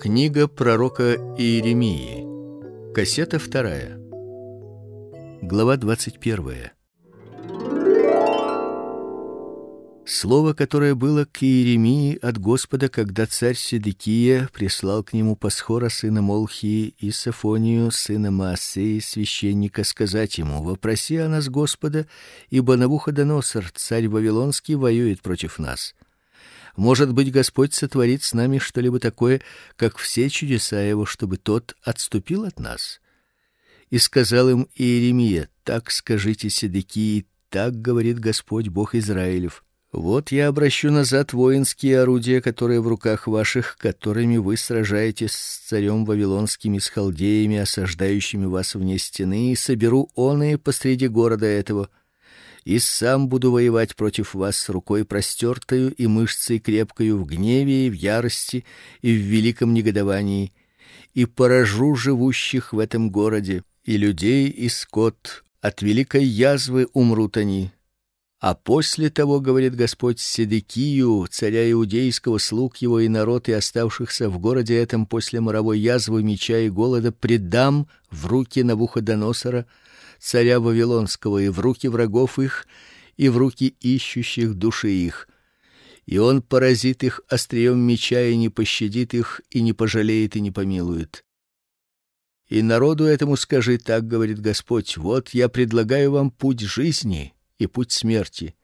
Книга пророка Иеремии. Кассета вторая. Глава двадцать первая. Слово, которое было к Иеремии от Господа, когда царь Седекия прислал к нему Пасхора сына Молхии и Сафонию сына Маасеи священника сказать ему: "Вопроси о нас Господа, ибо Навуходоносор, царь вавилонский, воюет против нас. Может быть, Господь сотворит с нами что-либо такое, как все чудеса его, чтобы тот отступил от нас". И сказал им Иеремия: "Так скажите Седекии, так говорит Господь Бог Израилев: вот я обращу назад воинские орудия, которые в руках ваших, которыми вы сражаетесь с царем вавилонским и с халдеями, осаждающими вас вне стены, и соберу оные посреди города этого. И сам буду воевать против вас с рукой простертою и мышцей крепкою в гневе и в ярости и в великом негодовании, и поражу живущих в этом городе, и людей, и скот, от великой язвы умрут они а после того, говорит Господь Седекию, царя иудейского, слуг его и народ и оставшихся в городе этом после моровой язвы, меча и голода предам в руки Навуходоносора, царя вавилонского, и в руки врагов их, и в руки ищущих души их. И он поразит их острием меча и не пощадит их, и не пожалеет и не помилует. И народу этому скажи: так говорит Господь: вот я предлагаю вам путь жизни и путь смерти.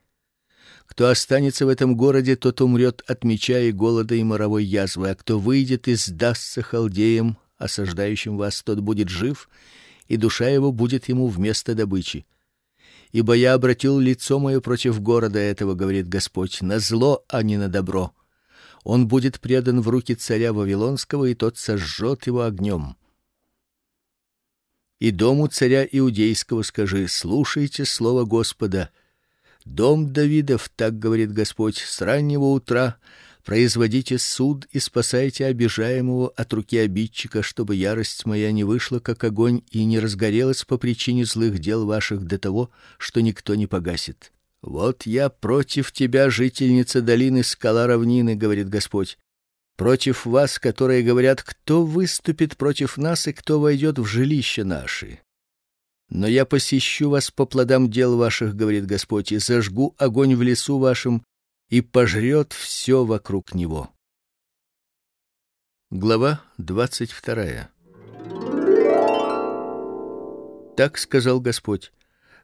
Кто останется в этом городе, тот умрет от меча и голода и моровой язвы, а кто выйдет и сдастся халдеям, осаждающим вас, тот будет жив, и душа его будет ему вместо добычи. Ибо я обратил лицо мое против города этого, говорит Господь, на зло, а не на добро. Он будет предан в руки царя вавилонского, и тот сожжет его огнем и дому царя иудейского скажи: слушайте слово Господа. Дом Давидов, так говорит Господь, с раннего утра производите суд и спасайте обижаемого от руки обидчика, чтобы ярость моя не вышла как огонь и не разгорелась по причине злых дел ваших до того, что никто не погасит. Вот я против тебя, жительница долины скала равнины, говорит Господь против вас, которые говорят, кто выступит против нас и кто войдет в жилище наши. Но я посещу вас по плодам дел ваших, говорит Господь, и зажгу огонь в лесу вашем, и пожрет все вокруг него. Глава двадцать вторая. Так сказал Господь: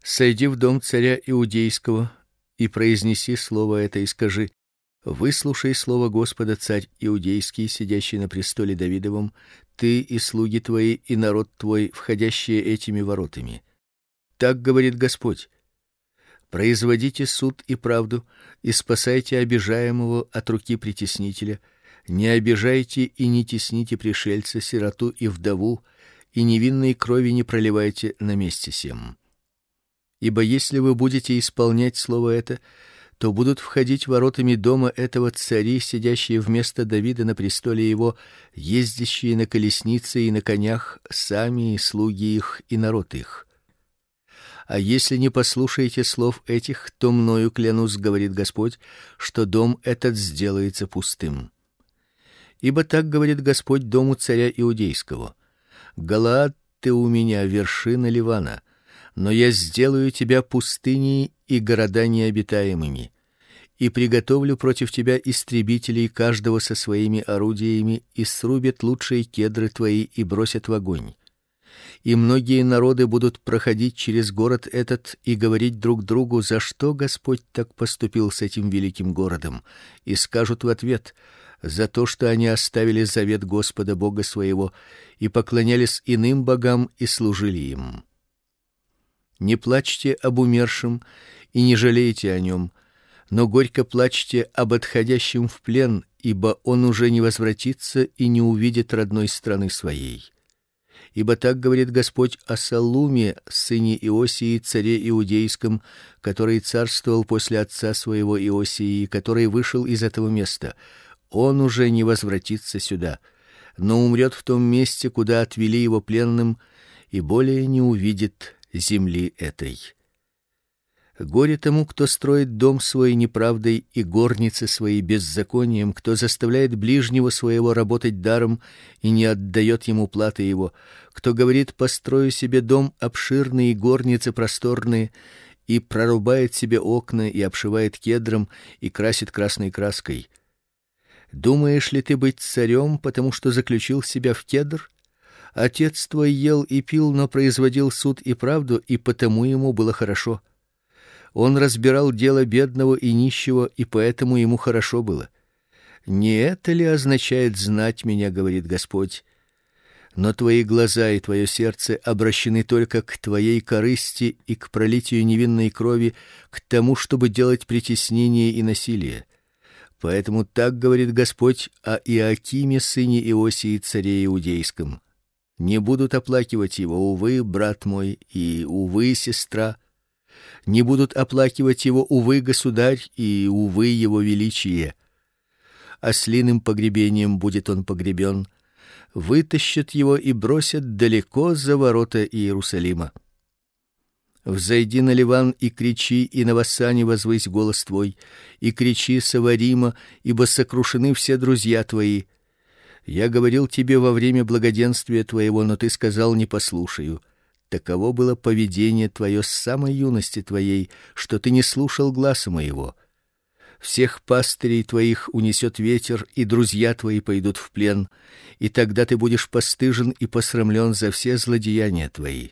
Сойди в дом царя иудейского и произнеси слово это и скажи: Выслушай слово Господа, царь иудейский, сидящий на престоле Давидовом, ты и слуги твои и народ твой, входящие этими воротами. Так говорит Господь: производите суд и правду и спасайте обижаемого от руки притеснителя, не обижайте и не тесните пришельца, сироту и вдову, и невинной крови не проливайте на месте сем. Ибо если вы будете исполнять слово это, то будут входить воротами дома этого цари, сидящие вместо Давида на престоле его, ездящие на колеснице и на конях, сами и слуги их и народ их. А если не послушаете слов этих, то мною клянусь, говорит Господь, что дом этот сделается пустым. Ибо так говорит Господь дому царя иудейского: Галаад ты у меня вершина Ливана, но я сделаю тебя пустыней и города необитаемыми и приготовлю против тебя истребителей каждого со своими орудиями и срубят лучшие кедры твои и бросят в огонь. И многие народы будут проходить через город этот и говорить друг другу: "За что Господь так поступил с этим великим городом?" И скажут в ответ: "За то, что они оставили завет Господа Бога своего и поклонялись иным богам и служили им". Не плачьте об умершем и не жалейте о нем, но горько плачьте об отходящем в плен, ибо он уже не возвратится и не увидит родной страны своей. Ибо так говорит Господь о Салуме, сыне Иосии, царе иудейском, который царствовал после отца своего Иосии, который вышел из этого места. Он уже не возвратится сюда, но умрет в том месте, куда отвели его пленным, и более не увидит земли этой. Горе тому, кто строит дом свой неправдой и горницы свои беззаконием, кто заставляет ближнего своего работать даром и не отдает ему платы его, кто говорит: "Построю себе дом обширный и горницы просторные", и прорубает себе окна и обшивает кедром и красит красной краской. Думаешь ли ты быть царем, потому что заключил себя в кедр? Отец твой ел и пил, но производил суд и правду, и потому ему было хорошо. Он разбирал дело бедного и нищего, и поэтому ему хорошо было. Не это ли означает знать меня, говорит Господь? Но твои глаза и твое сердце обращены только к твоей корысти и к пролитию невинной крови, к тому, чтобы делать притеснение и насилие. Поэтому так говорит Господь о Иакиме сыне Иосии царе иудейском. Не будут оплакивать его, увы, брат мой, и увы, сестра, не будут оплакивать его, увы, государь, и увы, его величие. Ослиным погребением будет он погребен, вытащат его и бросят далеко за ворота Иерусалима. Взойди на Ливан и кричи, и на Вассане возвысь голос твой, и кричи Саварима, ибо сокрушены все друзья твои. Я говорил тебе во время благоденствия твоего, но ты сказал: не послушаю. Таково было поведение твое с самой юности твоей, что ты не слушал гласа моего. Всех пастырей твоих унесет ветер, и друзья твои пойдут в плен, и тогда ты будешь постыжен и посрамлен за все злодеяния твои.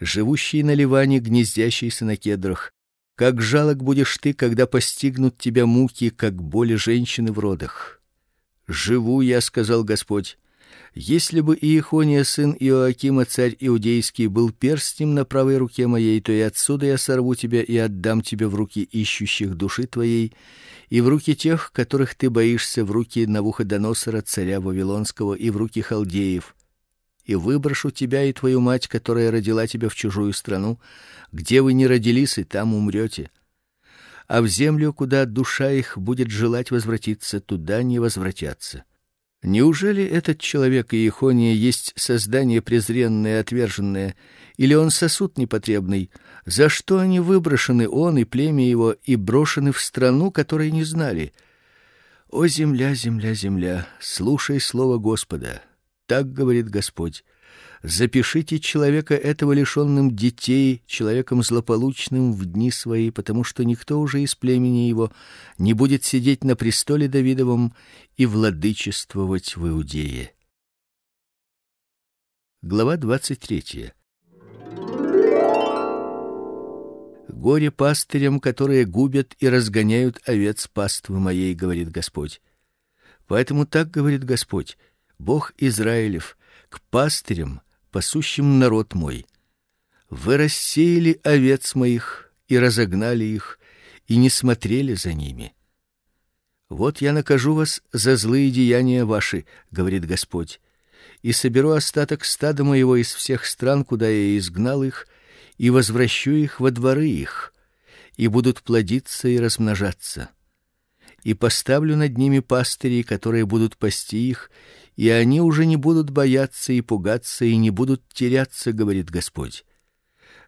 Живущий на Ливане, гнездящийся на кедрах, как жалок будешь ты, когда постигнут тебя муки, как боли женщины в родах. Живу я, сказал Господь, если бы Иехония сын Иоакима царь иудейский был перстнем на правой руке моей, то и отсюда я сорву тебя и отдам тебя в руки ищущих души твоей и в руки тех, которых ты боишься, в руки Навуходоносора царя вавилонского и в руки халдеев. И выброшу тебя и твою мать, которая родила тебя в чужую страну, где вы не родились, и там умрете. А в землю, куда душа их будет желать возвратиться, туда не возвратятся. Неужели этот человек Иехония есть создание презренное, отверженное, или он сосуд непотребный? За что они выброшены он и племя его и брошены в страну, которой не знали? О земля, земля, земля, слушай слово Господа. Так говорит Господь: Запишите человека этого лишенным детей, человеком злополучным в дни свои, потому что никто уже из племени его не будет сидеть на престоле Давидовом и владычествовать в Иудее. Глава двадцать третья. Горе пастырям, которые губят и разгоняют овец паствы моей, говорит Господь. Поэтому так говорит Господь: Бог Израилев, к пастырям, пасущим народ мой. Вы рассеяли овец моих и разогнали их, и не смотрели за ними. Вот я накажу вас за злые деяния ваши, говорит Господь, и соберу остаток стада моего из всех стран, куда я изгнал их, и возвращу их во дворы их, и будут плодиться и размножаться. И поставлю над ними пастырей, которые будут пасти их, и они уже не будут бояться и пугаться и не будут теряться, говорит Господь.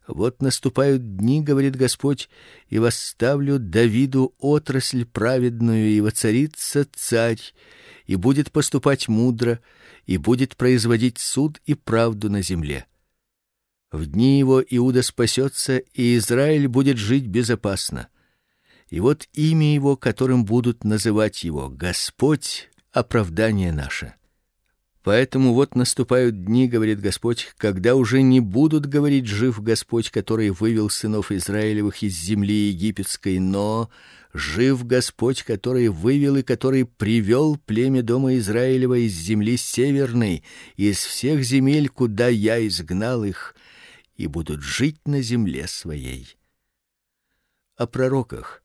Вот наступают дни, говорит Господь, и восставлю Давиду отрасль праведную, и воцарится царь, и будет поступать мудро, и будет производить суд и правду на земле. В дни его Иуда спасется, и Израиль будет жить безопасно. И вот имя его, которым будут называть его Господь, оправдание наше. Поэтому вот наступают дни, говорит Господь, когда уже не будут говорить жив Господь, который вывел сынов Израилевых из земли египетской, но жив Господь, который вывел и который привел племя дома Израилева из земли северной, из всех земель, куда я изгнал их, и будут жить на земле своей. О пророках.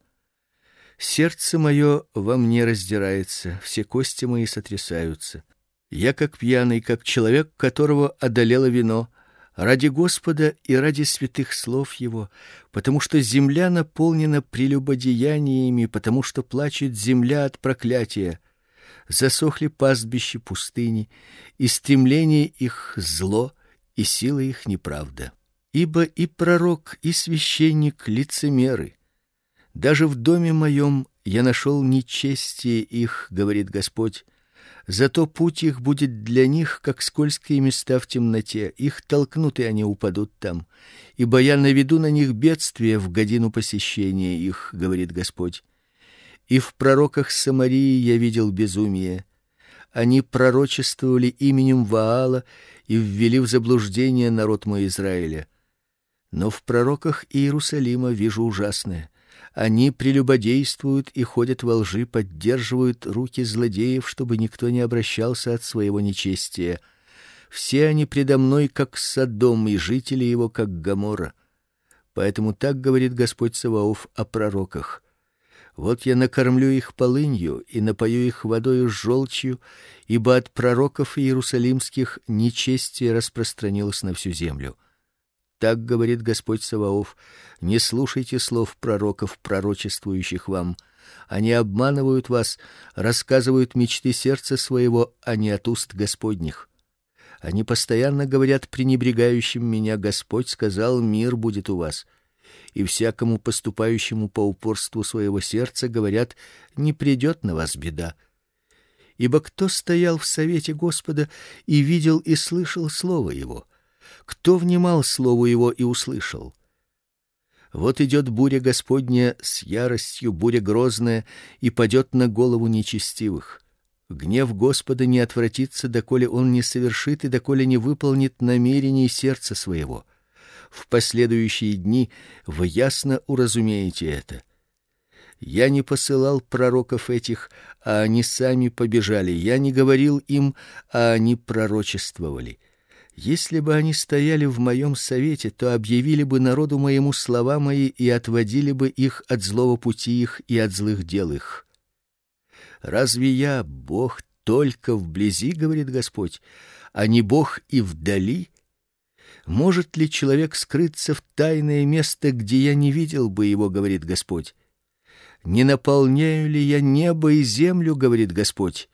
Сердце мое во мне раздирается, все кости мои сотрясаются. Я как пьяный, как человек, которого одолело вино, ради Господа и ради святых слов его, потому что земля наполнена прелюбодеяниями, потому что плачет земля от проклятия. Засохли пастбища пустыни, и стремление их зло, и сила их неправда. Ибо и пророк, и священник лицемеры. Даже в доме моем я нашел нечестие их, говорит Господь. Зато путь их будет для них, как скользкие места в темноте. Их толкнут, и они упадут там. Ибо я наведу на них бедствие в годину посещения их, говорит Господь. И в пророках Самарии я видел безумие. Они пророчествовали именем Ваала и ввели в заблуждение народ мой Израиля. Но в пророках Иерусалима вижу ужасное. Они прелюбодействуют и ходят во лжи, поддерживают руки злодеев, чтобы никто не обращался от своего нечестия. Все они предо мной как Содом, и жители его как Гоморра. Поэтому так говорит Господь Саваоф о пророках. Вот я накормлю их полынью и напою их водою с желчью, ибо от пророков иерусалимских нечестие распространилось на всю землю. Так говорит Господь Саваоф: не слушайте слов пророков, пророчествующих вам. Они обманывают вас, рассказывают мечты сердца своего, а не от уст Господних. Они постоянно говорят пренебрегающим меня: Господь сказал: мир будет у вас. И всякому поступающему по упорству своего сердца говорят: не придет на вас беда. Ибо кто стоял в совете Господа и видел и слышал слово его? Кто внимал слову его и услышал? Вот идет буря Господня с яростью, буря грозная, и падет на голову нечестивых. Гнев Господа не отвратится, доколе он не совершит и доколе не выполнит намерений сердца своего. В последующие дни вы ясно уразумеете это. Я не посылал пророков этих, а они сами побежали. Я не говорил им, а они пророчествовали. Если бы они стояли в моем совете, то объявили бы народу моему слова мои и отводили бы их от злого пути их и от злых дел их. Разве я Бог только вблизи, говорит Господь, а не Бог и вдали? Может ли человек скрыться в тайное место, где я не видел бы его, говорит Господь? Не наполняю ли я небо и землю, говорит Господь?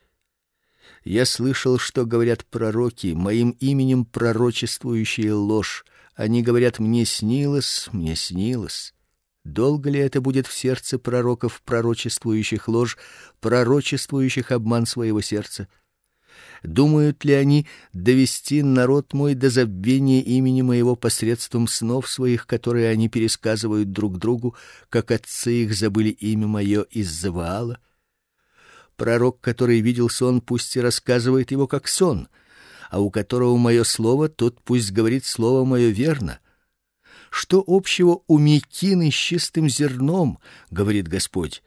Я слышал, что говорят пророки, моим именем пророчествующие ложь. Они говорят: мне снилось, мне снилось. Долго ли это будет в сердце пророков, пророчествующих ложь, пророчествующих обман своего сердца? Думают ли они довести народ мой до забвения имени моего посредством снов своих, которые они пересказывают друг другу, как отцы их забыли имя мое из-за Ваала? Пророк, который видел сон, пусть и рассказывает его как сон, а у которого мое слово, тот пусть говорит слово мое верно. Что общего у мекины с чистым зерном, говорит Господь.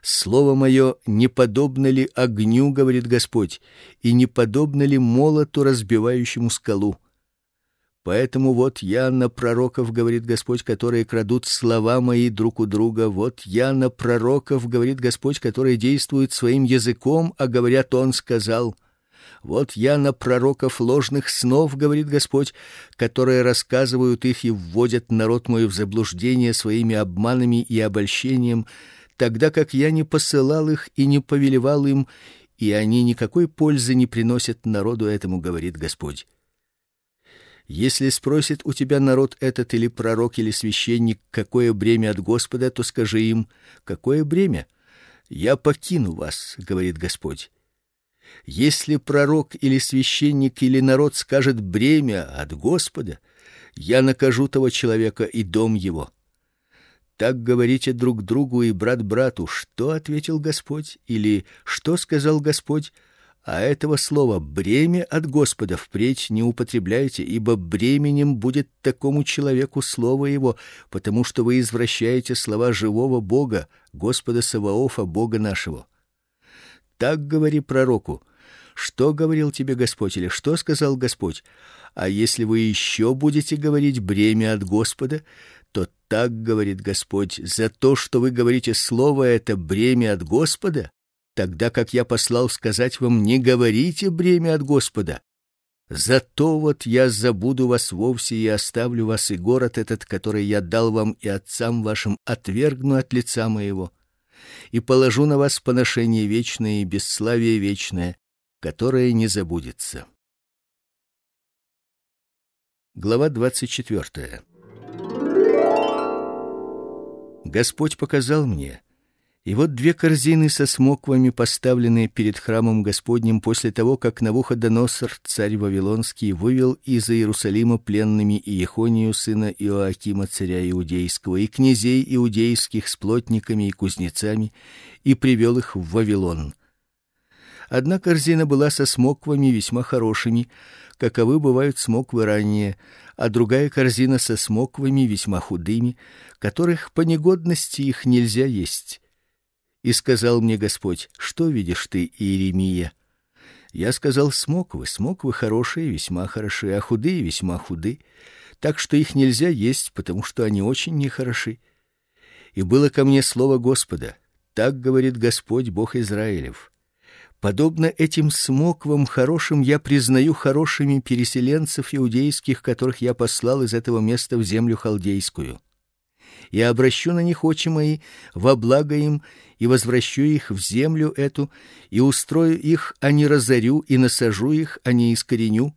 Слово мое не подобно ли огню, говорит Господь, и не подобно ли молоту, разбивающему скалу. Поэтому вот я на пророков, говорит Господь, которые крадут слова мои друг у друга. Вот я на пророков, говорит Господь, которые действуют своим языком, а говорят он сказал. Вот я на пророков ложных снов, говорит Господь, которые рассказывают их и вводят народ мой в заблуждение своими обманами и обольщением, тогда как я не посылал их и не повелевал им, и они никакой пользы не приносят народу этому, говорит Господь. Если спросит у тебя народ этот или пророк или священник, какое бремя от Господа, то скажи им: какое бремя? Я покину вас, говорит Господь. Если пророк или священник или народ скажет бремя от Господа, я накажу того человека и дом его. Так говорите друг другу и брат брату, что ответил Господь или что сказал Господь, а этого слова бремя от Господа впредь не употребляйте, ибо бременем будет такому человеку слово его, потому что вы извращаете слова живого Бога, Господа Саваофа, Бога нашего. Так говори пророку: что говорил тебе Господь или что сказал Господь? А если вы еще будете говорить бремя от Господа, то так говорит Господь: за то, что вы говорите слово это бремя от Господа, тогда как я послал сказать вам: не говорите бремя от Господа. Зато вот я забуду вас вовсе и оставлю вас и город этот, который я дал вам и отцам вашим, отвергну от лица моего, и положу на вас поношение вечное и бесславие вечное, которое не забудется. Глава двадцать четвертая. Господь показал мне, и вот две корзины со смоквами, поставленные перед храмом Господним после того, как Навуходоносор, царь вавилонский, вывел из Иерусалима пленными Иехонию сына Иоакима царя иудейского и князей иудейских с плотниками и кузнецами и привел их в Вавилон. Одна корзина была со смоквами весьма хорошими, каковы бывают смоквы ранние, а другая корзина со смоквами весьма худыми, которых по негодности их нельзя есть и сказал мне Господь: "Что видишь ты, Иеремия?" Я сказал: "Смоквы, смоквы хорошие, весьма хорошие, а худые весьма худы, так что их нельзя есть, потому что они очень нехороши". И было ко мне слово Господа: "Так говорит Господь Бог Израилев: Подобно этим смоквам хорошим я признаю хорошими переселенцев иудейских, которых я послал из этого места в землю халдейскую и обращу на них очи мои во благо им и возвращу их в землю эту и устрою их, а не разорю, и насажу их, а не искореню,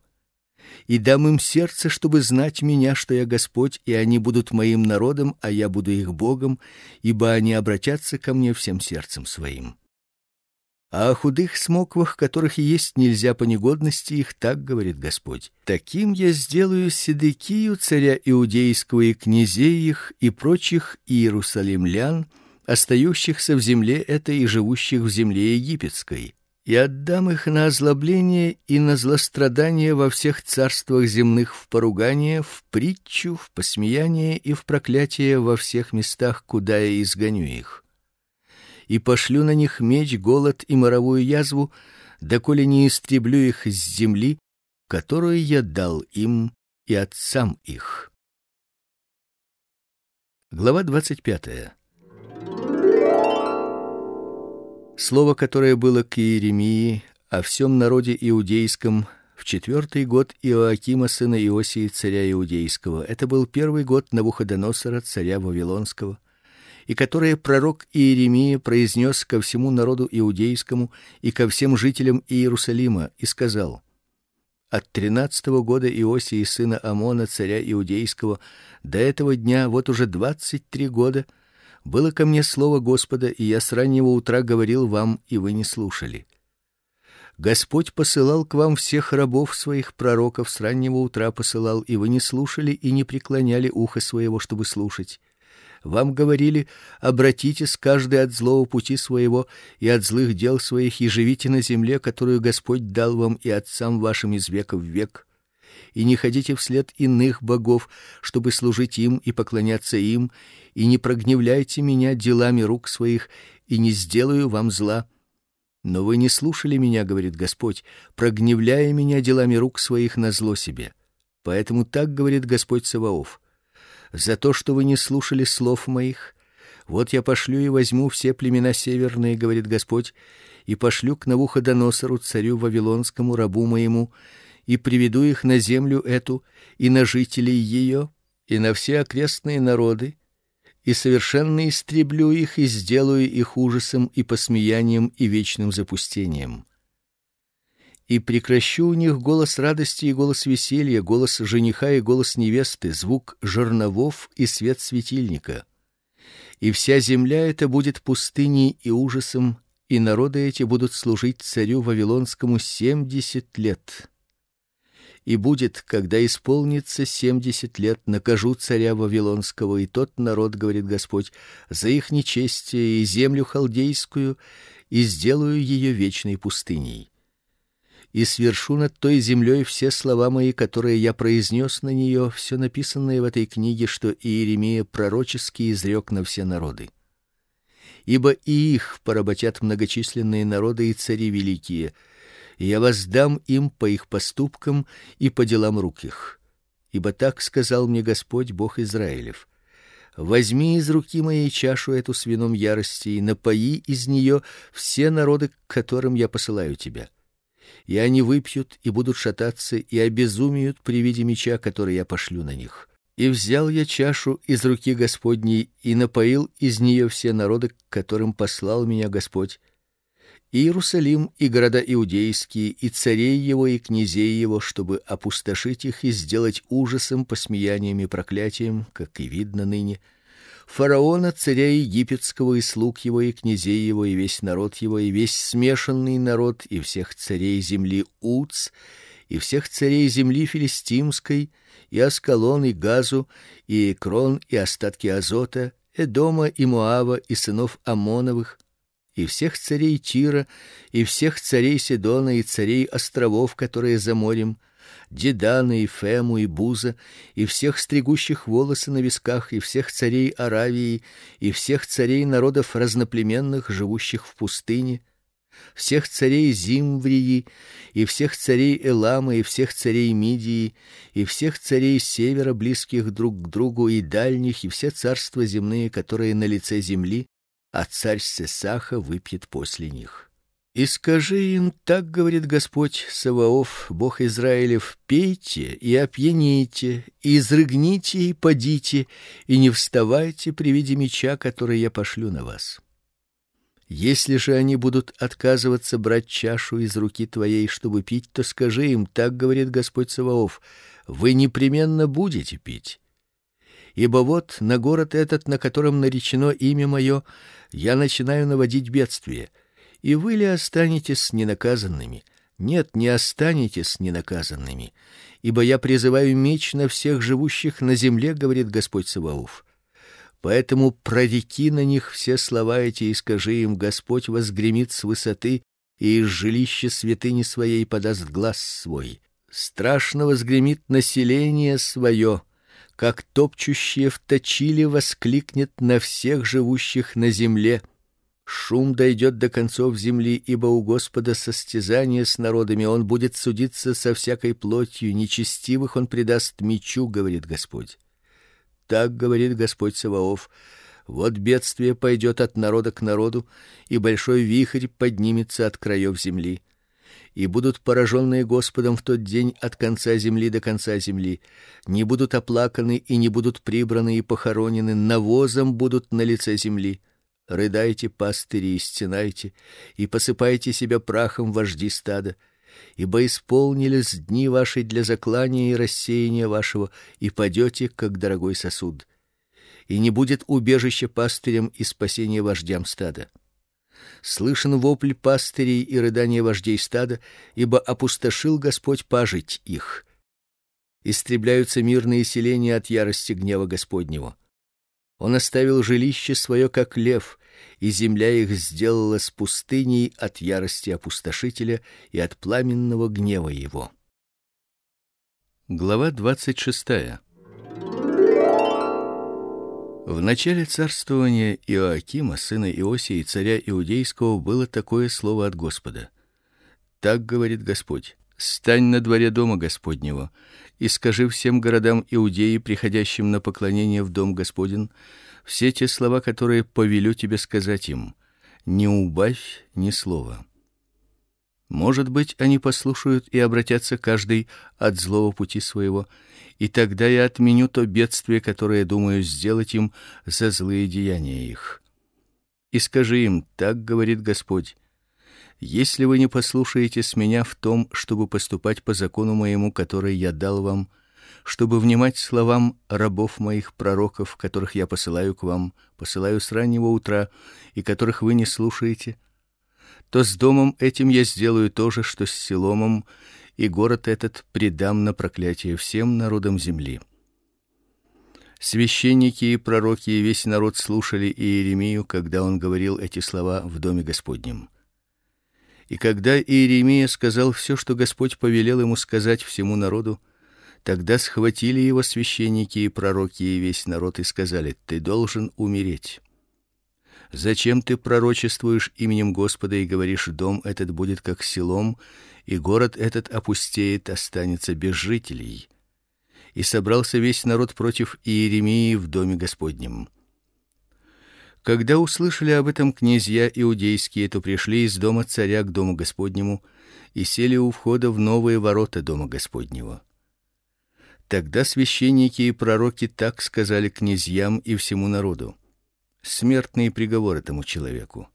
и дам им сердце, чтобы знать меня, что я Господь, и они будут моим народом, а я буду их Богом, ибо они обратятся ко мне всем сердцем своим а о худых смоквах, которых есть нельзя по негодности их, так говорит Господь. Таким я сделаю Седекию царя иудейского и князей их и прочих иерусалимлян, остающихся в земле этой и живущих в земле египетской. И отдам их на озлобление и на злострадание во всех царствах земных в поругание, в притчу, в посмеяние и в проклятие во всех местах, куда я изгоню их и пошлю на них меч, голод и моровую язву, доколе не истреблю их с земли, которую я дал им и отцам их. Глава двадцать пятая. Слово, которое было к Иеремии о всем народе иудейском в четвертый год Иоакима сына Иосии царя иудейского. Это был первый год Навуходоносора царя вавилонского и которое пророк Иеремия произнес ко всему народу иудейскому и ко всем жителям Иерусалима и сказал: От тринадцатого года Иосии сына Амона царя иудейского до этого дня вот уже двадцать три года было ко мне слово Господа, и я с раннего утра говорил вам, и вы не слушали. Господь посылал к вам всех рабов своих пророков с раннего утра посылал, и вы не слушали и не преклоняли ухо своего, чтобы слушать. Вам говорили: обратитесь каждый от злого пути своего и от злых дел своих и живите на земле, которую Господь дал вам и отцам вашим из века в век. И не ходите вслед иных богов, чтобы служить им и поклоняться им, и не прогневляйте меня делами рук своих, и не сделаю вам зла. Но вы не слушали меня, говорит Господь, прогневляя меня делами рук своих на зло себе. Поэтому так говорит Господь Саваоф: за то, что вы не слушали слов моих. Вот я пошлю и возьму все племена северные, говорит Господь, и пошлю к Навуходоносору царю вавилонскому рабу моему, и приведу их на землю эту и на жителей ее, и на все окрестные народы, и совершенно истреблю их и сделаю их ужасом и посмеянием и вечным запустением и прекращу у них голос радости и голос веселья, голос жениха и голос невесты, звук жерновов и свет светильника. И вся земля эта будет пустыней и ужасом, и народы эти будут служить царю вавилонскому семьдесят лет. И будет, когда исполнится семьдесят лет, накажу царя вавилонского и тот народ, говорит Господь, за их нечестие и землю халдейскую, и сделаю ее вечной пустыней и свершу над той землей все слова мои, которые я произнес на нее, все написанное в этой книге, что Иеремия пророчески изрек на все народы. Ибо и их поработят многочисленные народы и цари великие, я воздам им по их поступкам и по делам рук их. Ибо так сказал мне Господь Бог Израилев: Возьми из руки моей чашу эту с вином ярости и напои из нее все народы, к которым я посылаю тебя и они выпьют и будут шататься и обезумеют при виде меча, который я пошлю на них. И взял я чашу из руки Господней и напоил из нее все народы, к которым послал меня Господь. И Иерусалим, и города иудейские, и царей его, и князей его, чтобы опустошить их и сделать ужасом, посмеянием и проклятием, как и видно ныне, фараона, царя египетского и слуг его и князей его и весь народ его и весь смешанный народ и всех царей земли Уц и всех царей земли филистимской и Аскалон и Газу и Крон и остатки Азота, Эдома и Моава и сынов Амоновых и всех царей Тира и всех царей Сидона и царей островов, которые за морем, Дедана и Фему и Буза, и всех стригущих волосы на висках, и всех царей Аравии, и всех царей народов разноплеменных, живущих в пустыне, всех царей Зимврии, и всех царей Элама, и всех царей Мидии, и всех царей севера, близких друг к другу и дальних, и все царства земные, которые на лице земли, а царь Сесаха выпьет после них. И скажи им: так говорит Господь Саваоф, Бог Израилев: пейте и опьяните, и изрыгните и подите, и не вставайте при виде меча, который я пошлю на вас. Если же они будут отказываться брать чашу из руки твоей, чтобы пить, то скажи им: так говорит Господь Саваоф: вы непременно будете пить. Ибо вот на город этот, на котором наречено имя мое, я начинаю наводить бедствие и вы ли останетесь ненаказанными? Нет, не останетесь ненаказанными, ибо я призываю меч на всех живущих на земле, говорит Господь Саваоф. Поэтому прореки на них все слова эти и скажи им: Господь возгремит с высоты и из жилища святыни своей подаст глаз свой. Страшно возгремит население свое, как топчущее в точиле воскликнет на всех живущих на земле. Шум дойдет до концов земли, ибо у Господа состязание с народами, он будет судиться со всякой плотью, нечестивых он предаст мечу, говорит Господь. Так говорит Господь Саваоф: вот бедствие пойдет от народа к народу, и большой вихрь поднимется от краев земли. И будут пораженные Господом в тот день от конца земли до конца земли, не будут оплаканы и не будут прибраны и похоронены, навозом будут на лице земли Рыдайте, пастыри, и стенайте, и посыпайте себя прахом вожди стада, ибо исполнились дни ваши для заклания и рассеяния вашего, и падете, как дорогой сосуд. И не будет убежища пастырям и спасения вождям стада. Слышен вопль пастырей и рыдание вождей стада, ибо опустошил Господь пажить их. Истребляются мирные селения от ярости гнева Господнего. Он оставил жилище свое как лев, и земля их сделала с пустыней от ярости опустошителя и от пламенного гнева его. Глава двадцать шестая. В начале царствования Иоакима, сына Иосии, царя иудейского, было такое слово от Господа. Так говорит Господь: Стань на дворе дома Господнего и скажи всем городам Иудеи, приходящим на поклонение в дом Господень, все те слова, которые повелю тебе сказать им. Не убавь ни слова. Может быть, они послушают и обратятся каждый от злого пути своего, и тогда я отменю то бедствие, которое думаю сделать им за злые деяния их. И скажи им: так говорит Господь: если вы не послушаетесь меня в том, чтобы поступать по закону моему, который я дал вам, чтобы внимать словам рабов моих пророков, которых я посылаю к вам, посылаю с раннего утра, и которых вы не слушаете, то с домом этим я сделаю то же, что с Силомом, и город этот предам на проклятие всем народам земли. Священники и пророки и весь народ слушали Иеремию, когда он говорил эти слова в доме Господнем. И когда Иеремия сказал все, что Господь повелел ему сказать всему народу, тогда схватили его священники и пророки и весь народ и сказали: ты должен умереть. Зачем ты пророчествуешь именем Господа и говоришь: дом этот будет как селом, и город этот опустеет, останется без жителей? И собрался весь народ против Иеремии в доме Господнем. Когда услышали об этом князья иудейские, то пришли из дома царя к дому Господнему и сели у входа в новые ворота дома Господнего. Тогда священники и пророки так сказали князьям и всему народу: смертный приговор этому человеку,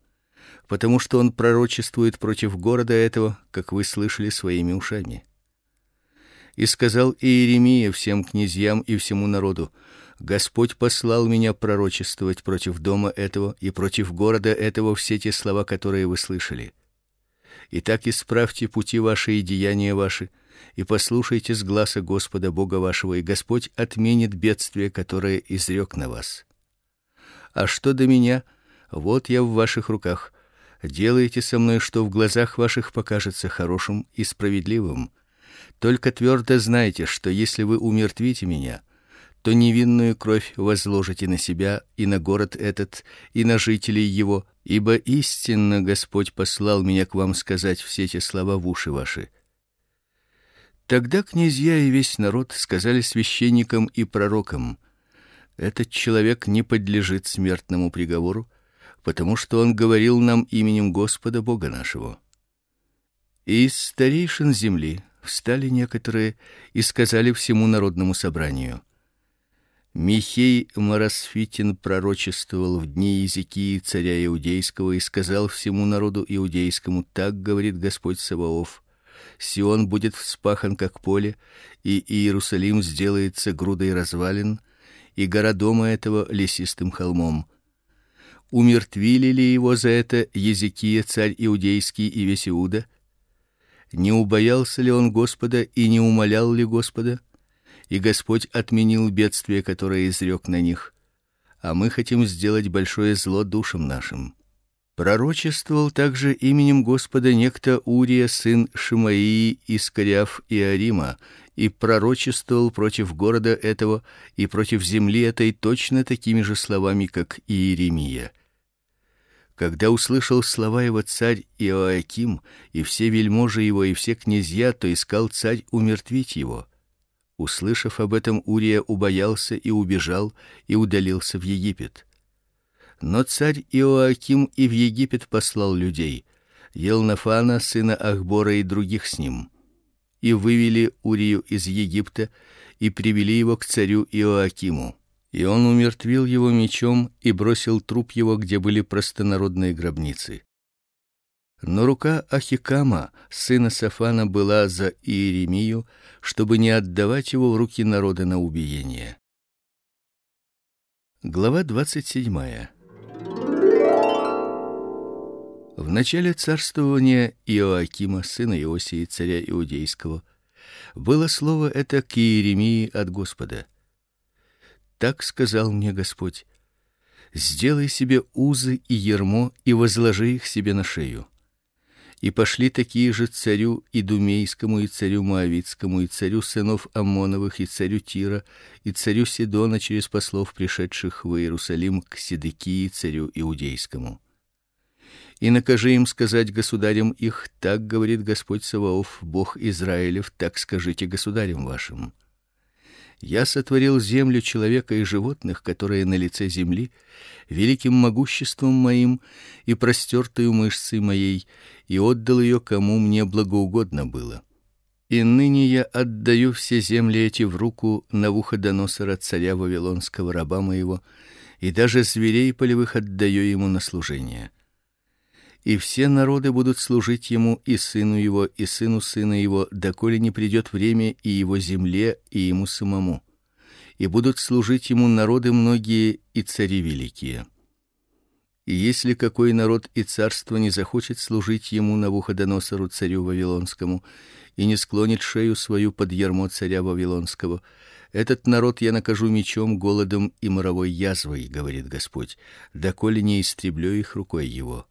потому что он пророчествует против города этого, как вы слышали своими ушами. И сказал Иеремия всем князьям и всему народу: Господь послал меня пророчествовать против дома этого и против города этого все те слова, которые вы слышали. Итак, исправьте пути ваши и деяния ваши, и послушайте с гласа Господа Бога вашего, и Господь отменит бедствие, которое изрек на вас. А что до меня, вот я в ваших руках. Делайте со мной, что в глазах ваших покажется хорошим и справедливым. Только твердо знайте, что если вы умертвите меня, то невинную кровь возложите на себя и на город этот, и на жителей его, ибо истинно Господь послал меня к вам сказать все эти слова в уши ваши. Тогда князья и весь народ сказали священникам и пророкам: этот человек не подлежит смертному приговору, потому что он говорил нам именем Господа Бога нашего. И из старейшин земли встали некоторые и сказали всему народному собранию: Михей Марасфитин пророчествовал в дни Езекии царя иудейского и сказал всему народу иудейскому: так говорит Господь Саваоф: Сион будет вспахан как поле, и Иерусалим сделается грудой развалин, и гора дома этого лесистым холмом. Умертвили ли его за это Езекия царь иудейский и весь Иуда? Не убоялся ли он Господа и не умолял ли Господа? И Господь отменил бедствие, которое изрек на них. А мы хотим сделать большое зло душам нашим. Пророчествовал также именем Господа некто Урия сын Шимаии из Кариаф и Арима, и пророчествовал против города этого и против земли этой точно такими же словами, как и Иеремия. Когда услышал слова его царь Иоаким и все вельможи его и все князья, то искал царь умертвить его. Услышав об этом, Урия убоялся и убежал и удалился в Египет. Но царь Иоаким и в Египет послал людей: Елнафана сына Ахбора и других с ним, и вывели Урию из Египта и привели его к царю Иоакиму. И он умертвил его мечом и бросил труп его, где были простонародные гробницы. Но рука Ахикама, сына Сафана, была за Иеремию, чтобы не отдавать его в руки народа на убиение. Глава двадцать седьмая. В начале царствования Иоакима, сына Иосии, царя иудейского, было слово это к Иеремии от Господа. Так сказал мне Господь: сделай себе узы и ярмо и возложи их себе на шею и пошли такие же царю идумейскому и царю моавитскому и царю сынов Амоновых и царю Тира и царю Сидона через послов пришедших в Иерусалим к Седекии царю иудейскому. И накажи им сказать государям их: так говорит Господь Саваоф, Бог Израилев, так скажите государям вашим: я сотворил землю, человека и животных, которые на лице земли, великим могуществом моим и простертою мышцей моей, и отдал ее кому мне благоугодно было. И ныне я отдаю все земли эти в руку Навуходоносора царя вавилонского раба моего, и даже зверей полевых отдаю ему на служение и все народы будут служить ему и сыну его и сыну сына его, доколе не придет время и его земле и ему самому. И будут служить ему народы многие и цари великие. И если какой народ и царство не захочет служить ему на Навуходоносору царю вавилонскому и не склонит шею свою под ярмо царя вавилонского, этот народ я накажу мечом, голодом и моровой язвой, говорит Господь, доколе не истреблю их рукой его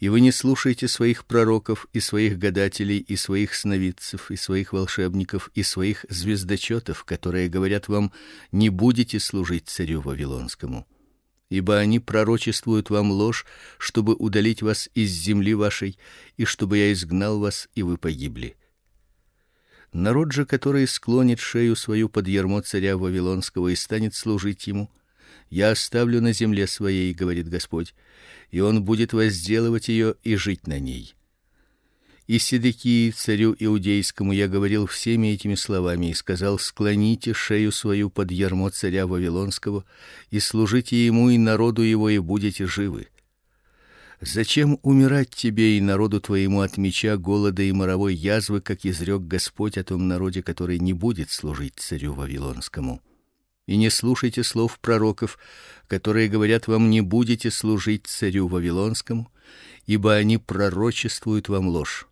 и вы не слушаете своих пророков и своих гадателей и своих сновидцев и своих волшебников и своих звездочетов, которые говорят вам: не будете служить царю вавилонскому. Ибо они пророчествуют вам ложь, чтобы удалить вас из земли вашей, и чтобы я изгнал вас, и вы погибли. Народ же, который склонит шею свою под ярмо царя вавилонского и станет служить ему, я оставлю на земле своей, говорит Господь, и он будет возделывать ее и жить на ней. И Седекии царю иудейскому я говорил всеми этими словами и сказал: склоните шею свою под ярмо царя вавилонского и служите ему и народу его и будете живы. Зачем умирать тебе и народу твоему от меча, голода и моровой язвы, как изрек Господь о том народе, который не будет служить царю вавилонскому? И не слушайте слов пророков, которые говорят вам: не будете служить царю вавилонскому, ибо они пророчествуют вам ложь.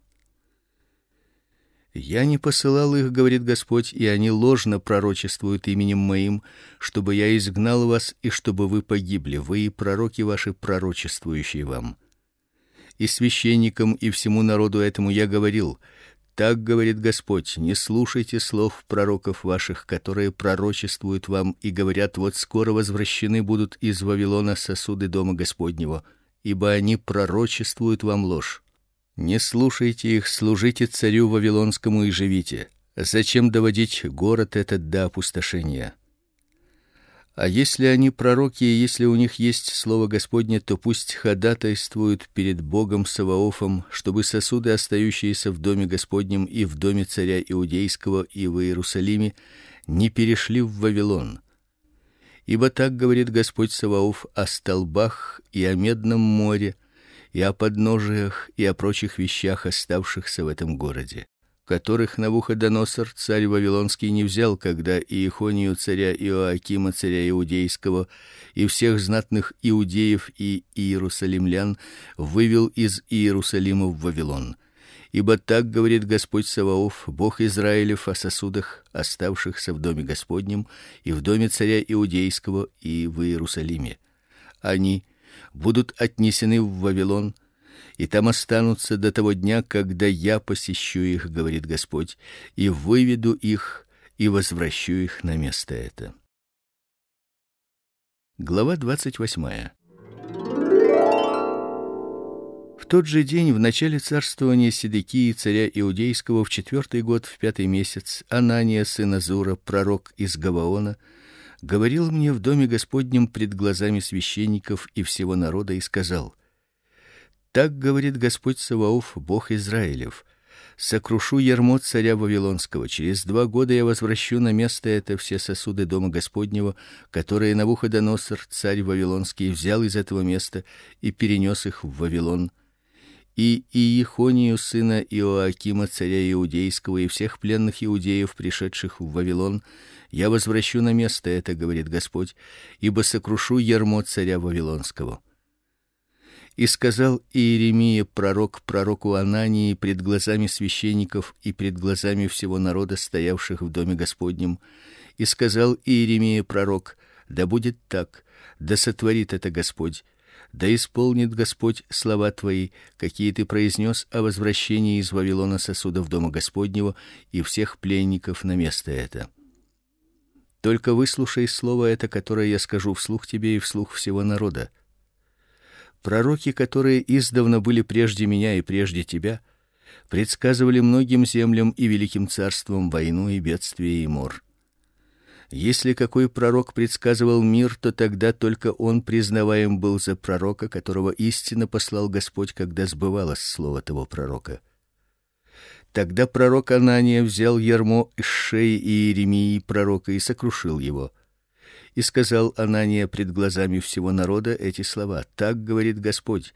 Я не посылал их, говорит Господь, и они ложно пророчествуют именем моим, чтобы я изгнал вас и чтобы вы погибли, вы и пророки ваши пророчествующие вам. И священникам и всему народу этому я говорил: так говорит Господь: не слушайте слов пророков ваших, которые пророчествуют вам и говорят: вот скоро возвращены будут из Вавилона сосуды дома Господнего, ибо они пророчествуют вам ложь. Не слушайте их, служите царю вавилонскому и живите. Зачем доводить город этот до опустошения? А если они пророки, и если у них есть слово Господне, то пусть ходатайствуют перед Богом Саваофом, чтобы сосуды, остающиеся в доме Господнем и в доме царя иудейского и в Иерусалиме, не перешли в Вавилон. Ибо так говорит Господь Саваоф о столбах и о медном море, и о подножиях и о прочих вещах, оставшихся в этом городе, которых Навуходоносор царь вавилонский не взял, когда Иехонию царя Иоакима царя иудейского и всех знатных иудеев и иерусалимлян вывел из Иерусалима в Вавилон. Ибо так говорит Господь Саваоф, Бог Израилев о сосудах, оставшихся в доме Господнем и в доме царя иудейского и в Иерусалиме. Они будут отнесены в Вавилон и там останутся до того дня, когда я посещу их, говорит Господь, и выведу их и возвращу их на место это. Глава двадцать восьмая. В тот же день в начале царствования Седекии царя иудейского в четвертый год в пятый месяц Анания сын Азура, пророк из Гаваона, говорил мне в доме Господнем пред глазами священников и всего народа и сказал: Так говорит Господь Саваоф, Бог Израилев: сокрушу ярмо царя вавилонского. Через два года я возвращу на место это все сосуды дома Господнего, которые Навуходоносор царь вавилонский взял из этого места и перенес их в Вавилон и Иехонию сына Иоакима царя иудейского и всех пленных иудеев, пришедших в Вавилон, я возвращу на место это, говорит Господь, ибо сокрушу ярмо царя вавилонского. И сказал Иеремия пророк пророку Анании пред глазами священников и пред глазами всего народа, стоявших в доме Господнем, и сказал Иеремия пророк: да будет так, да сотворит это Господь да исполнит Господь слова твои, какие ты произнес о возвращении из Вавилона сосудов дома Господнего и всех пленников на место это. Только выслушай слово это, которое я скажу вслух тебе и вслух всего народа. Пророки, которые издавна были прежде меня и прежде тебя, предсказывали многим землям и великим царствам войну и бедствие и мор. Если какой пророк предсказывал мир, то тогда только он признаваем был за пророка, которого истинно послал Господь, когда сбывалось слово того пророка. Тогда пророк Анания взял ярмо из шеи Иеремии пророка и сокрушил его. И сказал Анания пред глазами всего народа эти слова: Так говорит Господь: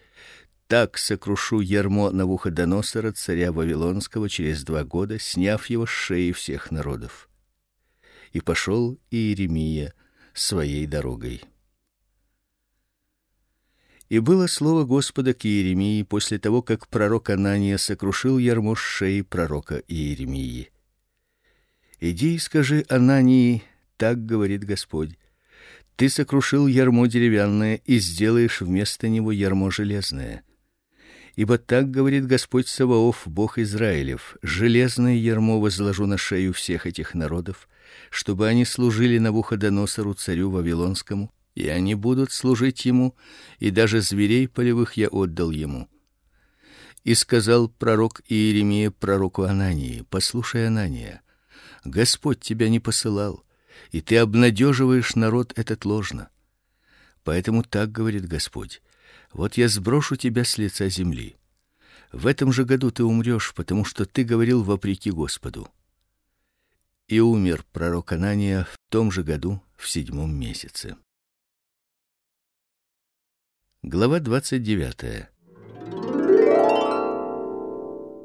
так сокрушу ярмо Навуходоносора царя вавилонского через два года, сняв его с шеи всех народов и пошел Иеремия своей дорогой. И было слово Господа к Иеремии после того, как пророк Анания сокрушил ярмо с шеи пророка Иеремии. Иди и скажи Анании: так говорит Господь: ты сокрушил ярмо деревянное и сделаешь вместо него ярмо железное. Ибо так говорит Господь Саваоф, Бог Израилев: железное ярмо возложу на шею всех этих народов, чтобы они служили Навуходоносору царю вавилонскому, и они будут служить ему, и даже зверей полевых я отдал ему. И сказал пророк Иеремия пророку Анании: Послушай, Анания, Господь тебя не посылал, и ты обнадеживаешь народ этот ложно. Поэтому так говорит Господь: вот я сброшу тебя с лица земли. В этом же году ты умрешь, потому что ты говорил вопреки Господу и умер пророк Анания в том же году в седьмом месяце. Глава двадцать девятая.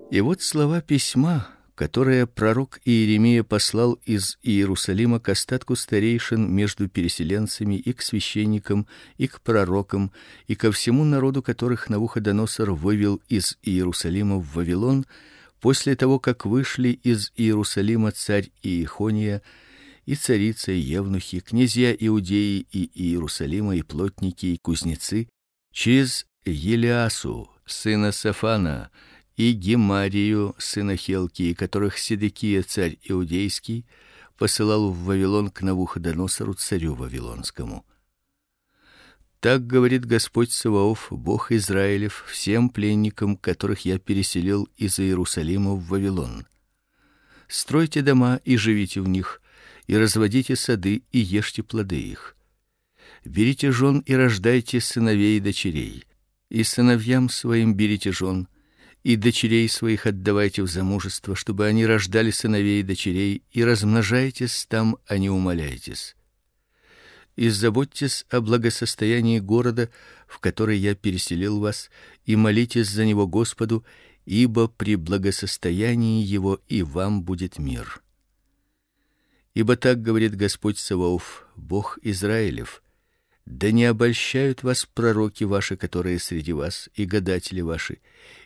И вот слова письма, которое пророк Иеремия послал из Иерусалима к остатку старейшин между переселенцами и к священникам, и к пророкам, и ко всему народу, которых Навуходоносор вывел из Иерусалима в Вавилон после того, как вышли из Иерусалима царь Иехония и царица евнухи, князья Иудеи и Иерусалима и плотники и кузнецы через Елиасу, сына Сафана, и Гемарию, сына Хелкии, которых Седекия царь иудейский посылал в Вавилон к Навуходоносору царю вавилонскому. Так говорит Господь Саваоф, Бог Израилев, всем пленникам, которых я переселил из Иерусалима в Вавилон. Стройте дома и живите в них, и разводите сады и ешьте плоды их. Берите жен и рождайте сыновей и дочерей, и сыновьям своим берите жен, и дочерей своих отдавайте в замужество, чтобы они рождали сыновей и дочерей, и размножайтесь там, а не умоляйтесь. И заботьтесь о благосостоянии города, в который я переселил вас, и молитесь за него Господу, ибо при благосостоянии его и вам будет мир. Ибо так говорит Господь Саваоф, Бог Израилев: да не обольщают вас пророки ваши, которые среди вас, и гадатели ваши,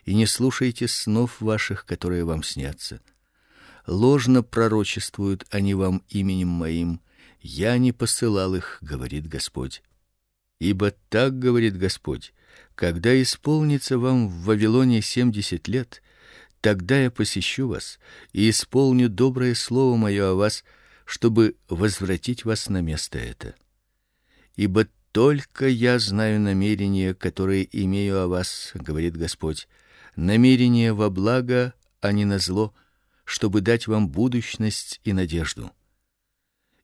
и не слушайте снов ваших, которые вам снятся. Ложно пророчествуют они вам именем моим, я не посылал их, говорит Господь. Ибо так говорит Господь: когда исполнится вам в Вавилоне семьдесят лет, тогда я посещу вас и исполню доброе слово мое о вас, чтобы возвратить вас на место это ибо только я знаю намерения, которые имею о вас, говорит Господь, намерения во благо, а не на зло, чтобы дать вам будущность и надежду.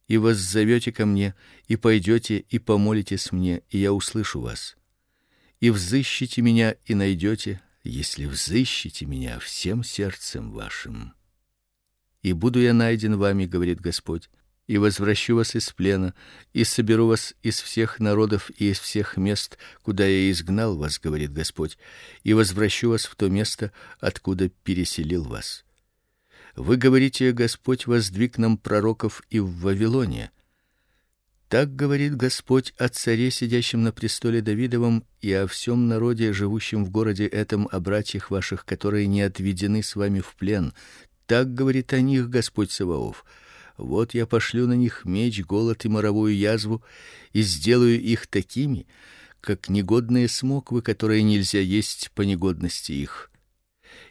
И воззовете ко мне, и пойдете и помолитесь мне, и я услышу вас. И взыщите меня и найдете, если взыщите меня всем сердцем вашим. И буду я найден вами, говорит Господь, и возвращу вас из плена, и соберу вас из всех народов и из всех мест, куда я изгнал вас, говорит Господь, и возвращу вас в то место, откуда переселил вас. Вы говорите: Господь воздвиг нам пророков и в Вавилоне. Так говорит Господь о царе, сидящем на престоле Давидовом, и о всем народе, живущем в городе этом, о братьях ваших, которые не отведены с вами в плен. Так говорит о них Господь Саваоф. Вот я пошлю на них меч, голод и моровую язву и сделаю их такими, как негодные смоквы, которые нельзя есть по негодности их.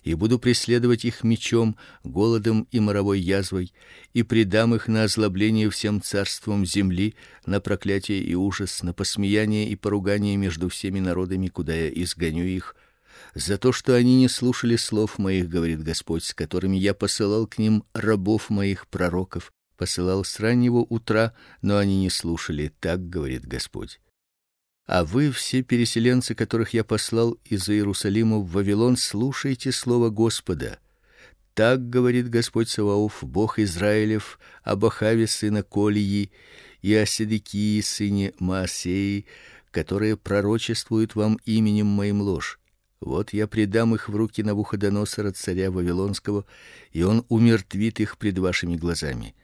И буду преследовать их мечом, голодом и моровой язвой, и предам их на озлобление всем царствам земли, на проклятие и ужас, на посмеяние и поругание между всеми народами, куда я изгоню их за то, что они не слушали слов моих, говорит Господь, с которыми я посылал к ним рабов моих пророков, посылал с раннего утра, но они не слушали, так говорит Господь. А вы все переселенцы, которых я послал из Иерусалима в Вавилон, слушайте слово Господа. Так говорит Господь Саваоф, Бог Израилев, об Ахаве сына Колии и о Седекии сыне Маасеи, которые пророчествуют вам именем моим ложь. Вот я предам их в руки Навуходоносора царя вавилонского, и он умертвит их пред вашими глазами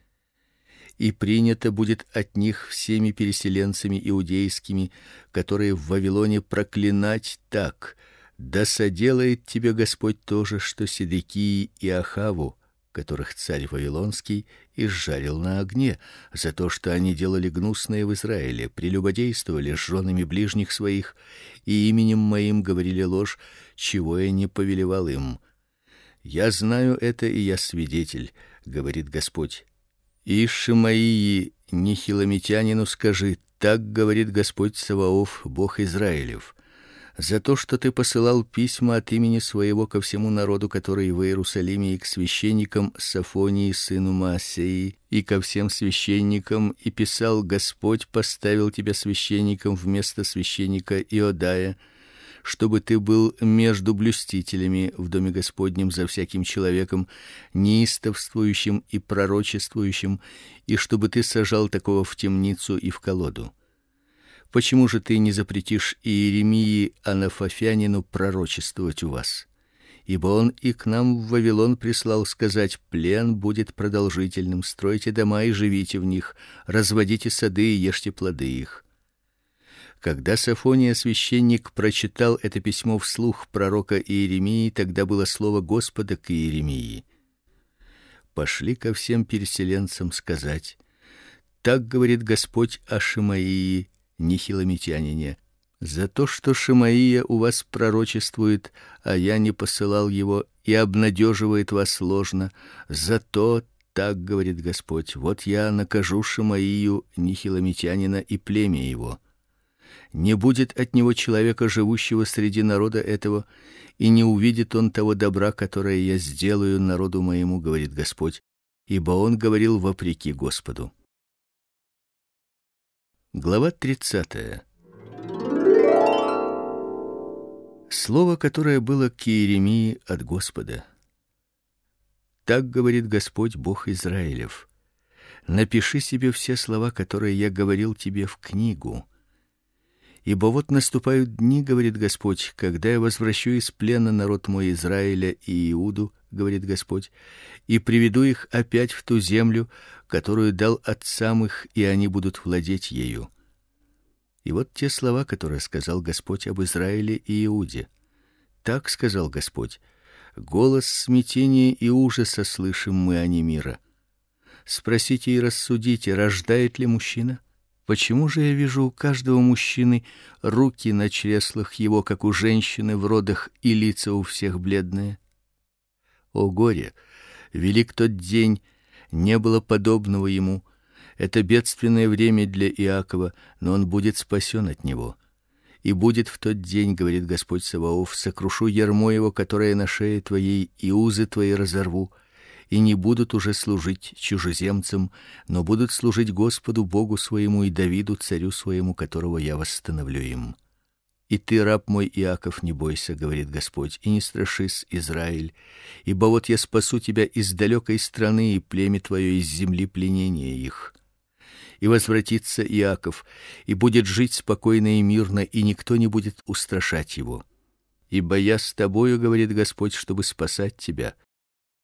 и принято будет от них всеми переселенцами иудейскими, которые в Вавилоне проклинать так: да соделает тебе Господь то же, что Седекии и Ахаву, которых царь вавилонский изжарил на огне за то, что они делали гнусное в Израиле, прелюбодействовали с женами ближних своих и именем моим говорили ложь, чего я не повелевал им. Я знаю это, и я свидетель, говорит Господь. И Шимаии нехиломитянину скажи: так говорит Господь Саваоф, Бог Израилев: за то, что ты посылал письма от имени своего ко всему народу, который в Иерусалиме, и к священникам Сафонии сыну Маасеи, и ко всем священникам, и писал: Господь поставил тебя священником вместо священника Иодая чтобы ты был между блюстителями в доме Господнем за всяким человеком неистовствующим и пророчествующим, и чтобы ты сажал такого в темницу и в колоду. Почему же ты не запретишь Иеремии Анафофянину пророчествовать у вас? ибо он и к нам в Вавилон прислал сказать: плен будет продолжительным, стройте дома и живите в них, разводите сады и ешьте плоды их. Когда Сафония священник прочитал это письмо вслух пророка Иеремии, тогда было слово Господа к Иеремии: Пошли ко всем переселенцам сказать: так говорит Господь о Шимаии, нехиломитянине: за то, что Шимаия у вас пророчествует, а я не посылал его и обнадеживает вас ложно, за то так говорит Господь: вот я накажу Шимаию нехиломитянина и племя его. Не будет от него человека, живущего среди народа этого, и не увидит он того добра, которое я сделаю народу моему, говорит Господь, ибо он говорил вопреки Господу. Глава тридцатая. Слово, которое было к Иеремии от Господа. Так говорит Господь Бог Израилев: Напиши себе все слова, которые я говорил тебе в книгу. Ибо вот наступают дни, говорит Господь, когда я возвращу из плена народ мой Израиля и Иуду, говорит Господь, и приведу их опять в ту землю, которую дал отцам их, и они будут владеть ею. И вот те слова, которые сказал Господь об Израиле и Иуде. Так сказал Господь: голос смятения и ужаса слышим мы о мира. Спросите и рассудите, рождает ли мужчина? Почему же я вижу у каждого мужчины руки на чреслах его, как у женщины в родах, и лица у всех бледные? О горе! Велик тот день, не было подобного ему это бедственное время для Иакова, но он будет спасен от него. И будет в тот день, говорит Господь Саваоф, сокрушу ярмо его, которое на шее твоей, и узы твои разорву, и не будут уже служить чужеземцам, но будут служить Господу Богу своему и Давиду царю своему, которого я восстановлю им. И ты, раб мой Иаков, не бойся, говорит Господь, и не страшись, Израиль, ибо вот я спасу тебя из далекой страны и племя твое из земли пленения их и возвратится Иаков, и будет жить спокойно и мирно, и никто не будет устрашать его. Ибо я с тобою, говорит Господь, чтобы спасать тебя.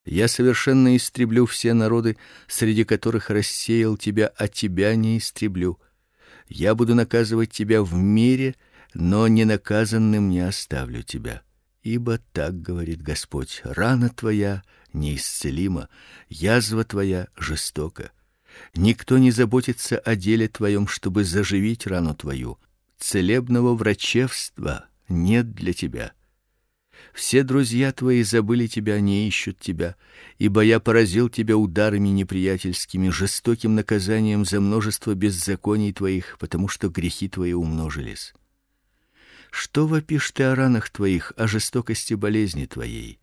Я совершенно истреблю все народы, среди которых рассеял тебя, а тебя не истреблю. Я буду наказывать тебя в мире, но не наказанным не оставлю тебя. Ибо так говорит Господь: рана твоя неисцелима, язва твоя жестока. Никто не заботится о деле твоем, чтобы заживить рану твою. Целебного врачевства нет для тебя. Все друзья твои забыли тебя, не ищут тебя, ибо я поразил тебя ударами неприятельскими, жестоким наказанием за множество беззаконий твоих, потому что грехи твои умножились. Что вопишь ты о ранах твоих, о жестокости болезни твоей?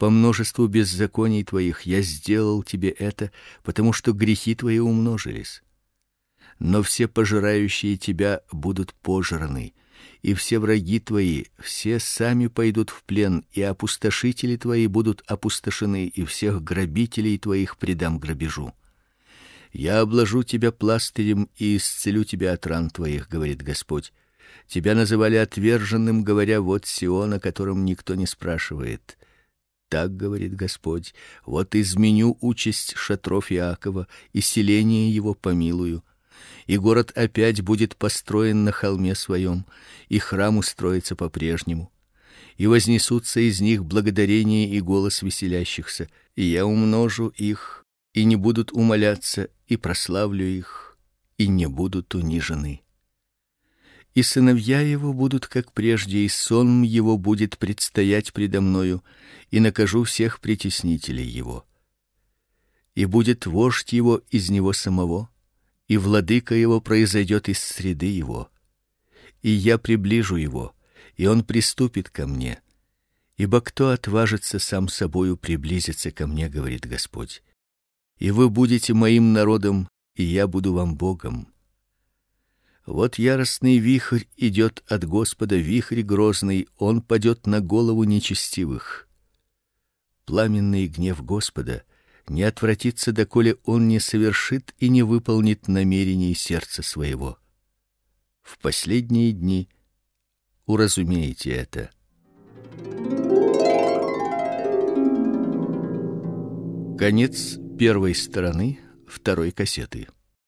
по множеству беззаконий твоих я сделал тебе это, потому что грехи твои умножились. Но все пожирающие тебя будут пожраны, и все враги твои, все сами пойдут в плен, и опустошители твои будут опустошены, и всех грабителей твоих предам грабежу. Я обложу тебя пластырем и исцелю тебя от ран твоих, говорит Господь. Тебя называли отверженным, говоря: вот Сион, о котором никто не спрашивает. Так говорит Господь: вот изменю участь шатров Иакова, и селение его помилую. И город опять будет построен на холме своем, и храм устроится по-прежнему. И вознесутся из них благодарение и голос веселящихся, и я умножу их, и не будут умоляться, и прославлю их, и не будут унижены и сыновья его будут как прежде, и сон его будет предстоять предо мною, и накажу всех притеснителей его. И будет вождь его из него самого, и владыка его произойдет из среды его. И я приближу его, и он приступит ко мне. Ибо кто отважится сам собою приблизиться ко мне, говорит Господь. И вы будете моим народом, и я буду вам Богом вот яростный вихрь идет от Господа, вихрь грозный, он падет на голову нечестивых. Пламенный гнев Господа не отвратится, доколе он не совершит и не выполнит намерений сердца своего. В последние дни уразумеете это. Конец первой стороны второй кассеты.